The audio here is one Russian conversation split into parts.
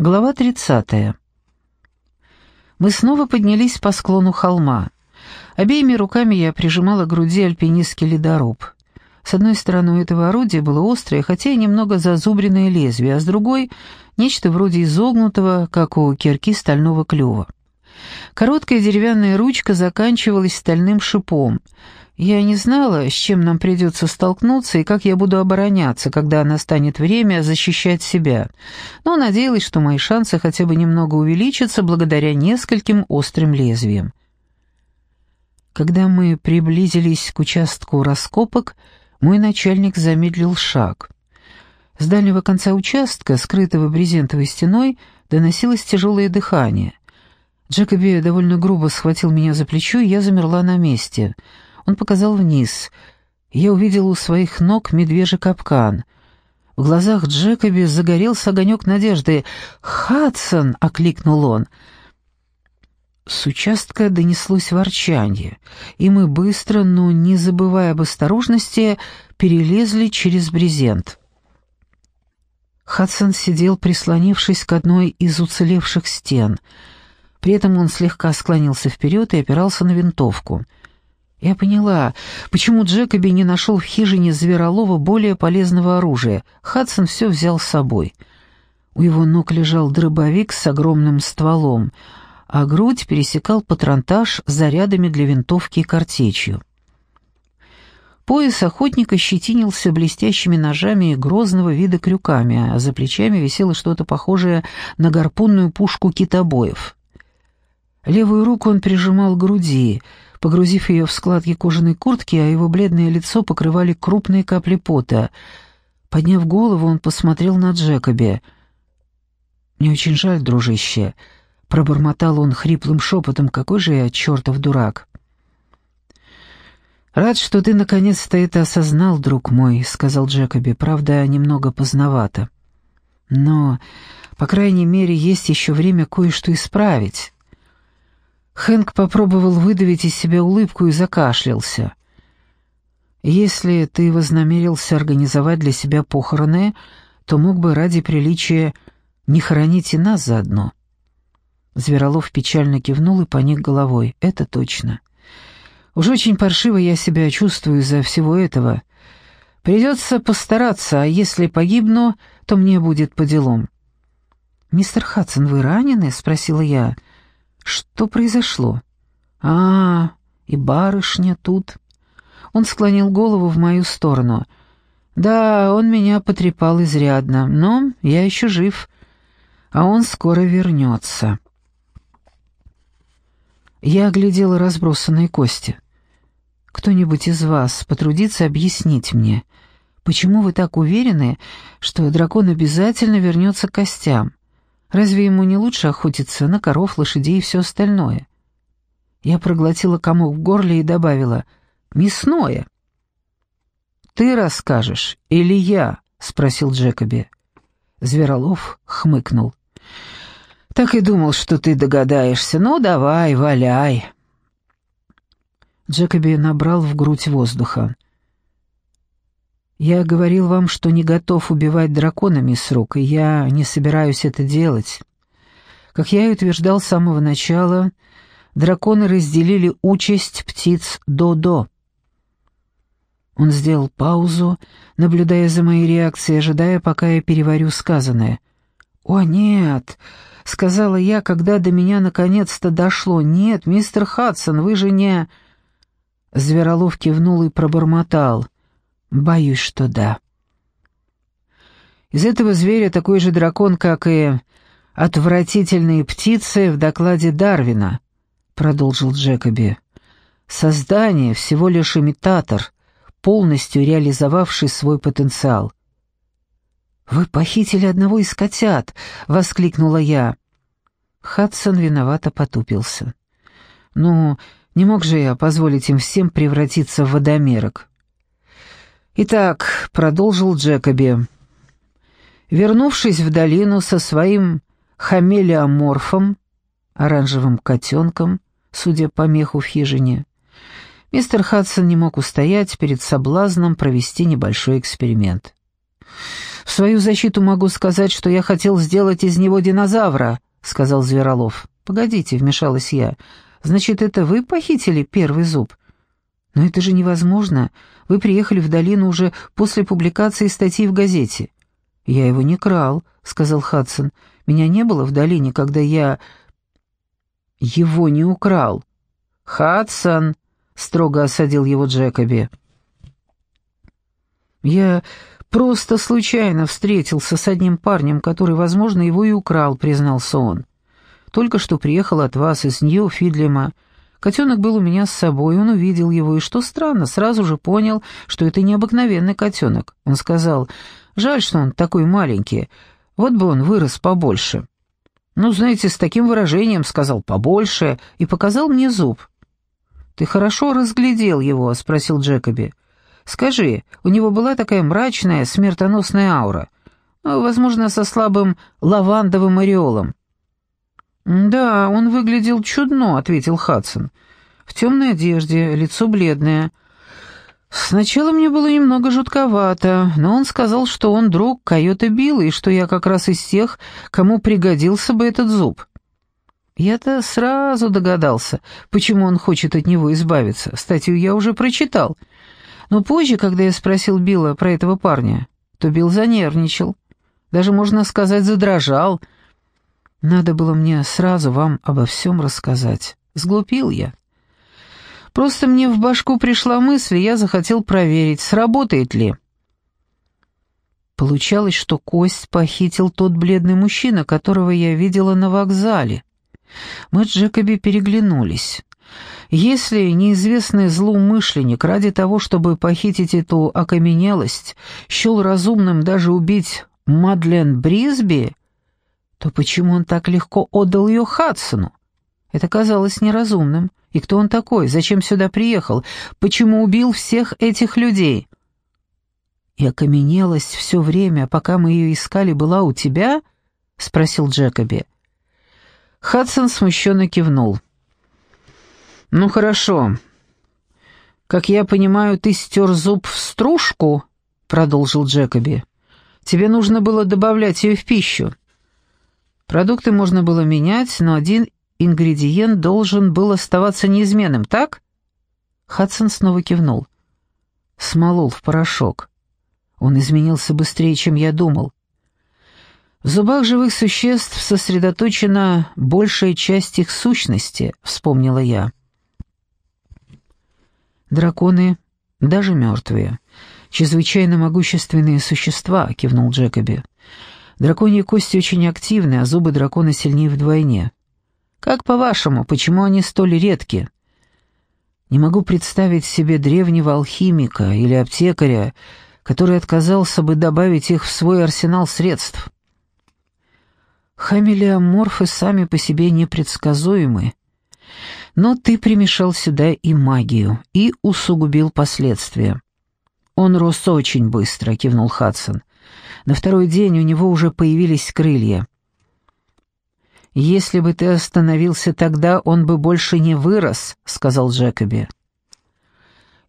Глава 30. Мы снова поднялись по склону холма. Обеими руками я прижимала к груди альпинистский ледоруб. С одной стороны у этого орудия было острое, хотя и немного зазубренное лезвие, а с другой — нечто вроде изогнутого, как у кирки стального клюва. Короткая деревянная ручка заканчивалась стальным шипом — я не знала, с чем нам придется столкнуться и как я буду обороняться, когда настанет время защищать себя, но надеялась, что мои шансы хотя бы немного увеличатся благодаря нескольким острым лезвиям. Когда мы приблизились к участку раскопок, мой начальник замедлил шаг. С дальнего конца участка, скрытого брезентовой стеной, доносилось тяжелое дыхание. Джекоби довольно грубо схватил меня за плечо, и я замерла на месте — он показал вниз. Я увидел у своих ног медвежий капкан. В глазах Джекоби загорелся огонек надежды. «Хадсон!» — окликнул он. С участка донеслось ворчанье, и мы быстро, но не забывая об осторожности, перелезли через брезент. Хадсон сидел, прислонившись к одной из уцелевших стен. При этом он слегка склонился вперед и опирался на винтовку — я поняла, почему Джекоби не нашел в хижине Зверолова более полезного оружия. Хадсон все взял с собой. У его ног лежал дробовик с огромным стволом, а грудь пересекал патронтаж с зарядами для винтовки и картечью. Пояс охотника щетинился блестящими ножами и грозного вида крюками, а за плечами висело что-то похожее на гарпунную пушку китобоев. Левую руку он прижимал к груди — погрузив ее в складки кожаной куртки, а его бледное лицо покрывали крупные капли пота. Подняв голову, он посмотрел на Джекоби. «Мне очень жаль, дружище», — пробормотал он хриплым шепотом, «какой же я чертов дурак». «Рад, что ты наконец-то это осознал, друг мой», — сказал Джекоби, «правда, немного поздновато. Но, по крайней мере, есть еще время кое-что исправить». Хэнк попробовал выдавить из себя улыбку и закашлялся. «Если ты вознамерился организовать для себя похороны, то мог бы ради приличия не хоронить и нас заодно». Зверолов печально кивнул и поник головой. «Это точно. Уж очень паршиво я себя чувствую из-за всего этого. Придется постараться, а если погибну, то мне будет по делам». «Мистер Хадсон, вы ранены?» — спросила я. «Я...» Что произошло? А, и барышня тут. Он склонил голову в мою сторону. Да, он меня потрепал изрядно, но я еще жив, а он скоро вернется. Я оглядела разбросанные кости. Кто-нибудь из вас потрудится объяснить мне, почему вы так уверены, что дракон обязательно вернется к костям? Разве ему не лучше охотиться на коров, лошадей и все остальное? Я проглотила комок в горле и добавила «мясное». «Ты расскажешь или я?» — спросил Джекоби. Зверолов хмыкнул. «Так и думал, что ты догадаешься. Ну, давай, валяй». Джекоби набрал в грудь воздуха. «Я говорил вам, что не готов убивать дракона, мисс Рук, и я не собираюсь это делать. Как я и утверждал с самого начала, драконы разделили участь птиц До-До». Он сделал паузу, наблюдая за моей реакцией, ожидая, пока я переварю сказанное. «О, нет!» — сказала я, когда до меня наконец-то дошло. «Нет, мистер Хадсон, вы же не...» Зверолов кивнул и пробормотал — Боюсь, что да. Из этого зверя такой же дракон, как и отвратительные птицы в докладе Дарвина, продолжил Джекоби. Создание всего лишь имитатор, полностью реализовавший свой потенциал. «Вы похитили одного из котят!» — воскликнула я. Хадсон виновато потупился. «Ну, не мог же я позволить им всем превратиться в водомерок. «Итак», — продолжил Джекоби, — «вернувшись в долину со своим хамелеоморфом, оранжевым котенком, судя по меху в хижине, мистер Хадсон не мог устоять перед соблазном провести небольшой эксперимент. «В свою защиту могу сказать, что я хотел сделать из него динозавра», — сказал Зверолов. «Погодите», — вмешалась я. «Значит, это вы похитили первый зуб?» «Но это же невозможно. Вы приехали в долину уже после публикации статьи в газете». «Я его не крал», — сказал Хадсон. «Меня не было в долине, когда я...» «Его не украл». «Хадсон», — строго осадил его Джекоби. «Я просто случайно встретился с одним парнем, который, возможно, его и украл», — признался он. «Только что приехал от вас из Нью-Фидлема. Котенок был у меня с собой, он увидел его, и, что странно, сразу же понял, что это необыкновенный котенок. Он сказал, жаль, что он такой маленький, вот бы он вырос побольше. Ну, знаете, с таким выражением сказал «побольше» и показал мне зуб. «Ты хорошо разглядел его?» — спросил Джекоби. «Скажи, у него была такая мрачная, смертоносная аура, ну, возможно, со слабым лавандовым ореолом. «Да, он выглядел чудно», — ответил Хадсон. «В темной одежде, лицо бледное». «Сначала мне было немного жутковато, но он сказал, что он друг койота Билла и что я как раз из тех, кому пригодился бы этот зуб». Я-то сразу догадался, почему он хочет от него избавиться. Статью я уже прочитал. Но позже, когда я спросил Билла про этого парня, то Билл занервничал. Даже, можно сказать, задрожал — надо было мне сразу вам обо всем рассказать. Сглупил я. Просто мне в башку пришла мысль, и я захотел проверить, сработает ли. Получалось, что кость похитил тот бледный мужчина, которого я видела на вокзале. Мы с Джекоби переглянулись. Если неизвестный злоумышленник ради того, чтобы похитить эту окаменелость, счел разумным даже убить Мадлен Брисби, то почему он так легко отдал ее Хадсону? Это казалось неразумным. И кто он такой? Зачем сюда приехал? Почему убил всех этих людей? И окаменелость все время, пока мы ее искали, была у тебя? Спросил Джекоби. Хадсон смущенно кивнул. «Ну хорошо. Как я понимаю, ты стер зуб в стружку?» — продолжил Джекоби. «Тебе нужно было добавлять ее в пищу. Продукты можно было менять, но один ингредиент должен был оставаться неизменным, так? Хадсон снова кивнул. Смолол в порошок. Он изменился быстрее, чем я думал. В зубах живых существ сосредоточена большая часть их сущности, вспомнила я. Драконы, даже мертвые, чрезвычайно могущественные существа, кивнул Джекоби. Драконьи кости очень активны, а зубы дракона сильнее вдвойне. Как по-вашему, почему они столь редки? Не могу представить себе древнего алхимика или аптекаря, который отказался бы добавить их в свой арсенал средств. Хамелеоморфы сами по себе непредсказуемы. Но ты примешал сюда и магию, и усугубил последствия. Он рос очень быстро, кивнул Хадсон. На второй день у него уже появились крылья. «Если бы ты остановился тогда, он бы больше не вырос», — сказал Джекоби.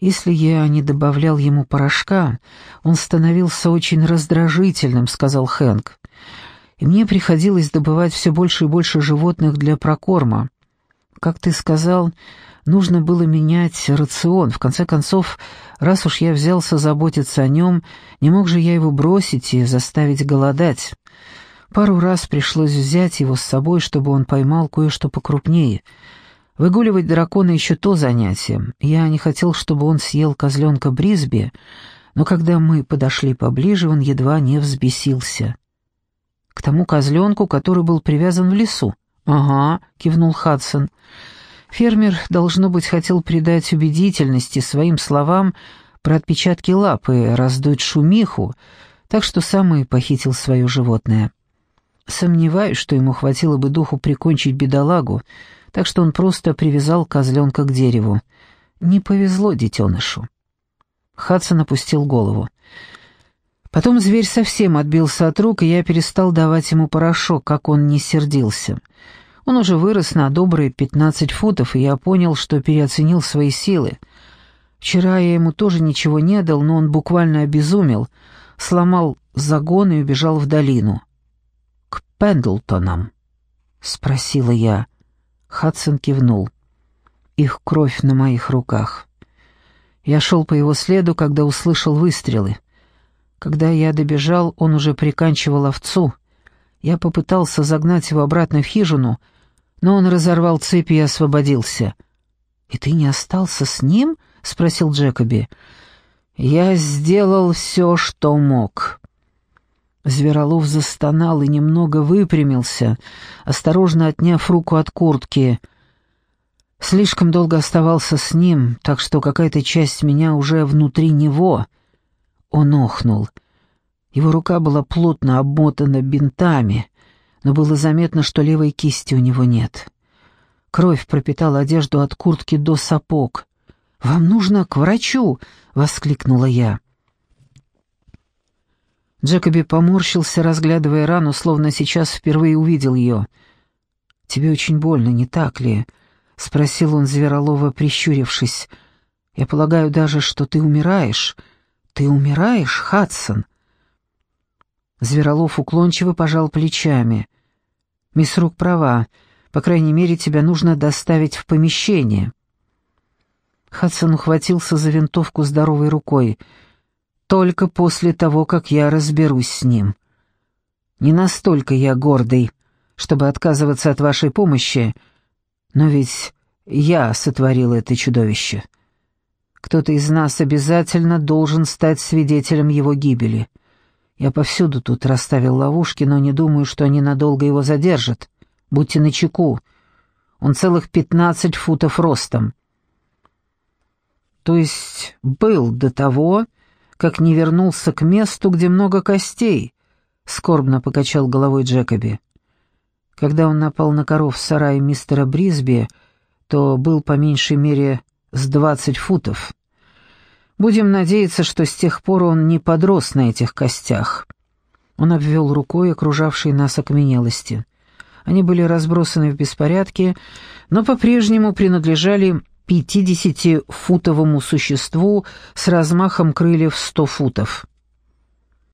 «Если я не добавлял ему порошка, он становился очень раздражительным», — сказал Хэнк. «И мне приходилось добывать все больше и больше животных для прокорма. Как ты сказал, нужно было менять рацион. В конце концов, Раз уж я взялся заботиться о нем, не мог же я его бросить и заставить голодать. Пару раз пришлось взять его с собой, чтобы он поймал кое-что покрупнее. Выгуливать дракона еще то занятие. Я не хотел, чтобы он съел козленка Брисби, но когда мы подошли поближе, он едва не взбесился. К тому козленку, который был привязан в лесу. «Ага», — кивнул Хадсон, — Фермер, должно быть, хотел придать убедительности своим словам про отпечатки лапы, раздуть шумиху, так что сам и похитил свое животное. Сомневаюсь, что ему хватило бы духу прикончить бедолагу, так что он просто привязал козленка к дереву. Не повезло детенышу. Хадсон опустил голову. Потом зверь совсем отбился от рук, и я перестал давать ему порошок, как он не сердился. Он уже вырос на добрые пятнадцать футов, и я понял, что переоценил свои силы. Вчера я ему тоже ничего не дал, но он буквально обезумел, сломал загон и убежал в долину. «К Пендлтонам?» — спросила я. Хадсон кивнул. «Их кровь на моих руках». Я шел по его следу, когда услышал выстрелы. Когда я добежал, он уже приканчивал овцу. Я попытался загнать его обратно в хижину, но он разорвал цепи и освободился. «И ты не остался с ним?» — спросил Джекоби. «Я сделал все, что мог». Зверолов застонал и немного выпрямился, осторожно отняв руку от куртки. Слишком долго оставался с ним, так что какая-то часть меня уже внутри него. Он охнул. Его рука была плотно обмотана бинтами, но было заметно, что левой кисти у него нет. Кровь пропитала одежду от куртки до сапог. «Вам нужно к врачу!» — воскликнула я. Джекоби поморщился, разглядывая рану, словно сейчас впервые увидел ее. «Тебе очень больно, не так ли?» — спросил он Зверолова, прищурившись. «Я полагаю даже, что ты умираешь. Ты умираешь, Хадсон?» Зверолов уклончиво пожал плечами. «Мисс Рук права. По крайней мере, тебя нужно доставить в помещение». Хадсон ухватился за винтовку здоровой рукой — только после того, как я разберусь с ним. Не настолько я гордый, чтобы отказываться от вашей помощи, но ведь я сотворил это чудовище. Кто-то из нас обязательно должен стать свидетелем его гибели. Я повсюду тут расставил ловушки, но не думаю, что они надолго его задержат. Будьте начеку. Он целых пятнадцать футов ростом. То есть был до того, как не вернулся к месту, где много костей», — скорбно покачал головой Джекоби. Когда он напал на коров в сарае мистера Брисби, то был по меньшей мере с двадцать футов. Будем надеяться, что с тех пор он не подрос на этих костях. Он обвел рукой окружавшие нас окаменелости. Они были разбросаны в беспорядке, но по-прежнему принадлежали пятидесятифутовому существу с размахом крыльев сто футов.